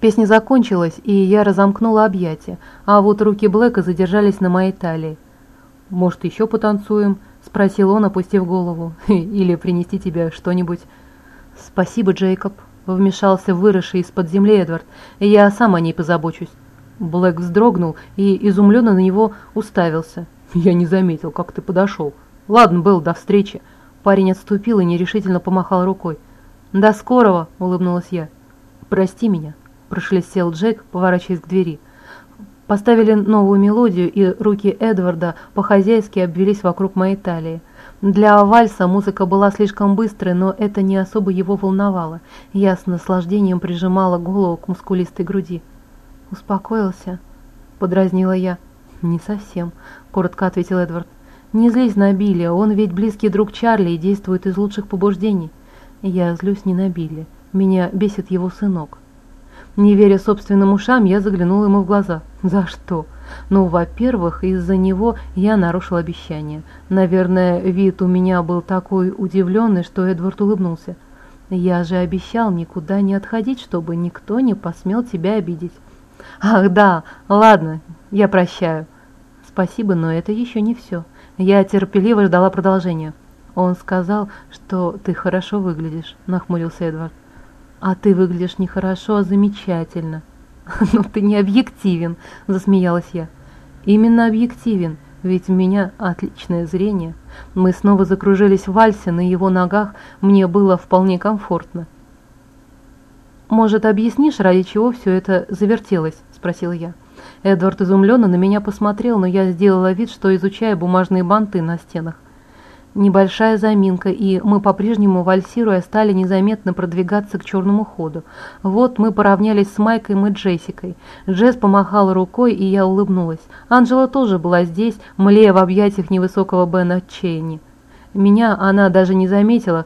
Песня закончилась, и я разомкнула объятия, а вот руки Блэка задержались на моей талии. «Может, еще потанцуем?» – спросил он, опустив голову. «Или принести тебе что-нибудь?» «Спасибо, Джейкоб», – вмешался выросший из-под земли Эдвард. «Я сам о ней позабочусь». Блэк вздрогнул и изумленно на него уставился. «Я не заметил, как ты подошел. Ладно, Белл, до встречи». Парень отступил и нерешительно помахал рукой. «До скорого!» – улыбнулась я. «Прости меня», – прошелестел Джек, поворачиваясь к двери. Поставили новую мелодию, и руки Эдварда по-хозяйски обвелись вокруг моей талии. Для вальса музыка была слишком быстрой, но это не особо его волновало. Я с наслаждением прижимала голову к мускулистой груди. «Успокоился?» – подразнила я. «Не совсем», – коротко ответил Эдвард. «Не злись на Билли, он ведь близкий друг Чарли и действует из лучших побуждений». Я злюсь не на Билли, меня бесит его сынок. Не веря собственным ушам, я заглянула ему в глаза. За что? Ну, во-первых, из-за него я нарушил обещание. Наверное, вид у меня был такой удивленный, что Эдвард улыбнулся. Я же обещал никуда не отходить, чтобы никто не посмел тебя обидеть. Ах, да, ладно, я прощаю. Спасибо, но это еще не все. Я терпеливо ждала продолжения. Он сказал, что ты хорошо выглядишь, нахмурился Эдвард. А ты выглядишь не хорошо, а замечательно. Ну ты не объективен, засмеялась я. Именно объективен, ведь у меня отличное зрение. Мы снова закружились в вальсе, на его ногах мне было вполне комфортно. «Может, объяснишь, ради чего все это завертелось?» – спросила я. Эдвард изумленно на меня посмотрел, но я сделала вид, что изучаю бумажные банты на стенах. Небольшая заминка, и мы по-прежнему, вальсируя, стали незаметно продвигаться к черному ходу. Вот мы поравнялись с Майкой и Джессикой. Джесс помахала рукой, и я улыбнулась. Анжела тоже была здесь, млея в объятиях невысокого Бена Чейни. Меня она даже не заметила,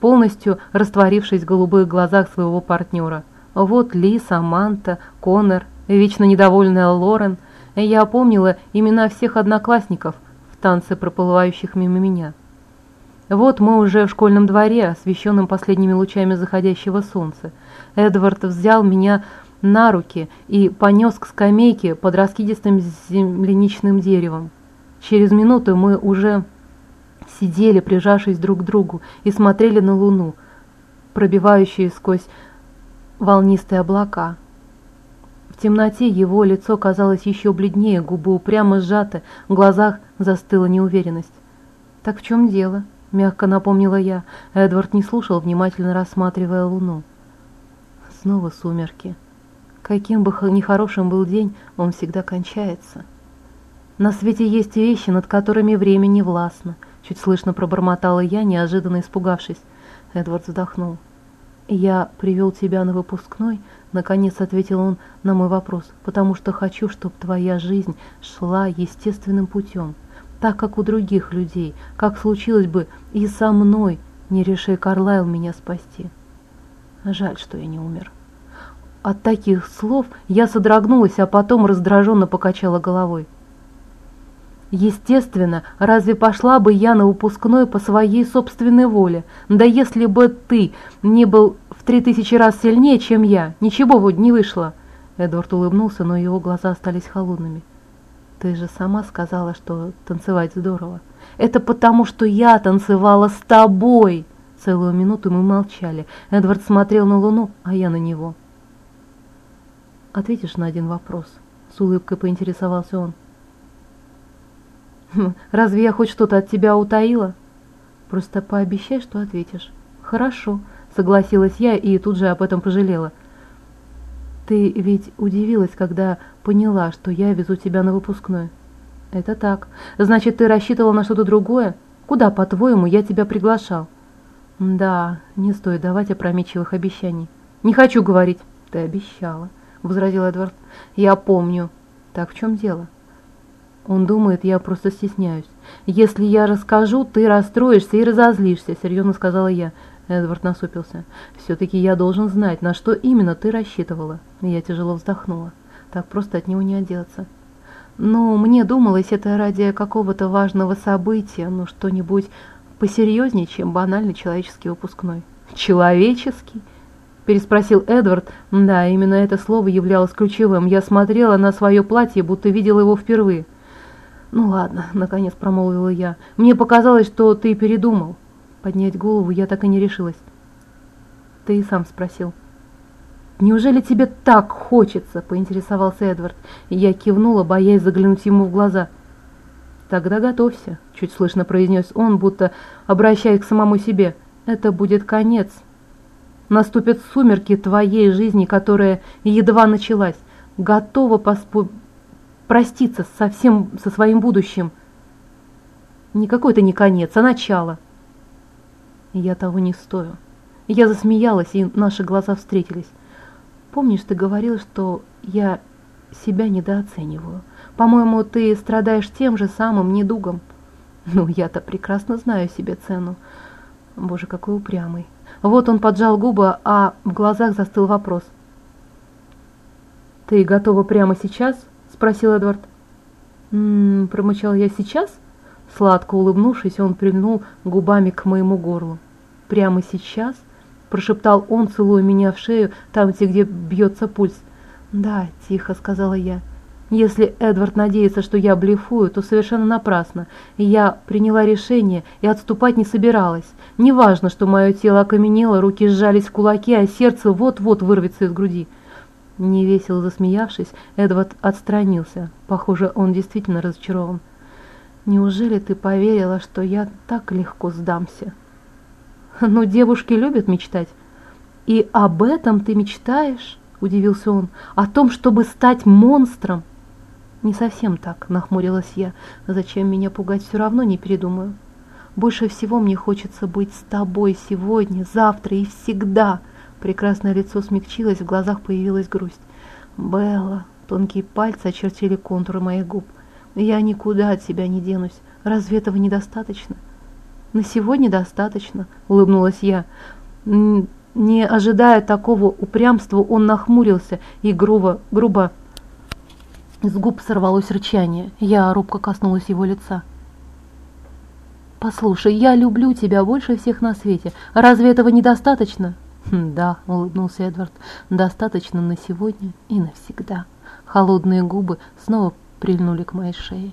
полностью растворившись в голубых глазах своего партнера. Вот Ли, Саманта, Коннор, вечно недовольная Лорен. Я помнила имена всех одноклассников – танце проплывающих мимо меня. Вот мы уже в школьном дворе, освещенном последними лучами заходящего солнца. Эдвард взял меня на руки и понес к скамейке под раскидистым земляничным деревом. Через минуту мы уже сидели, прижавшись друг к другу, и смотрели на луну, пробивающую сквозь волнистые облака темноте его лицо казалось еще бледнее, губы упрямо сжаты, в глазах застыла неуверенность. «Так в чем дело?» – мягко напомнила я. Эдвард не слушал, внимательно рассматривая луну. Снова сумерки. Каким бы нехорошим был день, он всегда кончается. На свете есть вещи, над которыми время не властно. Чуть слышно пробормотала я, неожиданно испугавшись. Эдвард вздохнул. «Я привел тебя на выпускной», — наконец ответил он на мой вопрос, «потому что хочу, чтобы твоя жизнь шла естественным путем, так, как у других людей, как случилось бы и со мной, не реши Карлайл меня спасти. Жаль, что я не умер». От таких слов я содрогнулась, а потом раздраженно покачала головой. Естественно, разве пошла бы я на выпускной по своей собственной воле? Да если бы ты не был в три тысячи раз сильнее, чем я, ничего вот не вышло. Эдвард улыбнулся, но его глаза остались холодными. Ты же сама сказала, что танцевать здорово. Это потому, что я танцевала с тобой. Целую минуту мы молчали. Эдвард смотрел на луну, а я на него. Ответишь на один вопрос? С улыбкой поинтересовался он. Разве я хоть что-то от тебя утаила? Просто пообещай, что ответишь. Хорошо, согласилась я и тут же об этом пожалела. Ты ведь удивилась, когда поняла, что я везу тебя на выпускной. Это так. Значит, ты рассчитывала на что-то другое? Куда, по-твоему, я тебя приглашал? Да, не стоит давать опрометчивых обещаний. Не хочу говорить. Ты обещала, возразил Эдвард. Я помню. Так в чем дело? Он думает, я просто стесняюсь. Если я расскажу, ты расстроишься и разозлишься, серьезно сказала я. Эдвард насупился. Все-таки я должен знать, на что именно ты рассчитывала. Я тяжело вздохнула. Так просто от него не отделаться. Ну, мне думалось, это ради какого-то важного события, ну что-нибудь посерьезнее, чем банальный человеческий выпускной. Человеческий? – переспросил Эдвард. Да, именно это слово являлось ключевым. Я смотрела на свое платье, будто видела его впервые. «Ну ладно», – наконец промолвила я. «Мне показалось, что ты передумал». Поднять голову я так и не решилась. «Ты и сам спросил». «Неужели тебе так хочется?» – поинтересовался Эдвард. Я кивнула, боясь заглянуть ему в глаза. «Тогда готовься», – чуть слышно произнес он, будто обращаясь к самому себе. «Это будет конец, Наступят сумерки твоей жизни, которая едва началась. Готова поспо... проститься со всем, со своим будущим. Не какой-то не конец, а начало. Я того не стою. Я засмеялась, и наши глаза встретились. Помнишь, ты говорил, что я себя недооцениваю? По-моему, ты страдаешь тем же самым недугом. Ну, я-то прекрасно знаю себе цену. Боже, какой упрямый. Вот он поджал губы, а в глазах застыл вопрос. «Ты готова прямо сейчас?» – спросил Эдвард. «М-м-м», промычал я сейчас. Сладко улыбнувшись, он прильнул губами к моему горлу. «Прямо сейчас?» – прошептал он, целуя меня в шею, там, где бьется пульс. «Да», – тихо сказала я. Если Эдвард надеется, что я блефую, то совершенно напрасно. Я приняла решение и отступать не собиралась. Неважно, что мое тело окаменело, руки сжались в кулаки, а сердце вот-вот вырвется из груди. Невесело засмеявшись, Эдвард отстранился. Похоже, он действительно разочарован. «Неужели ты поверила, что я так легко сдамся?» «Ну, девушки любят мечтать». «И об этом ты мечтаешь?» – удивился он. «О том, чтобы стать монстром?» «Не совсем так», — нахмурилась я. «Зачем меня пугать, все равно не передумаю. Больше всего мне хочется быть с тобой сегодня, завтра и всегда». Прекрасное лицо смягчилось, в глазах появилась грусть. «Белла», — тонкие пальцы очертили контуры моих губ. «Я никуда от тебя не денусь. Разве этого недостаточно?» «На сегодня достаточно», — улыбнулась я. Не ожидая такого упрямства, он нахмурился и грубо, грубо с губ сорвалось рычание. Я робко коснулась его лица. «Послушай, я люблю тебя больше всех на свете. Разве этого недостаточно?» «Да», — улыбнулся Эдвард, — «достаточно на сегодня и навсегда». Холодные губы снова прильнули к моей шее.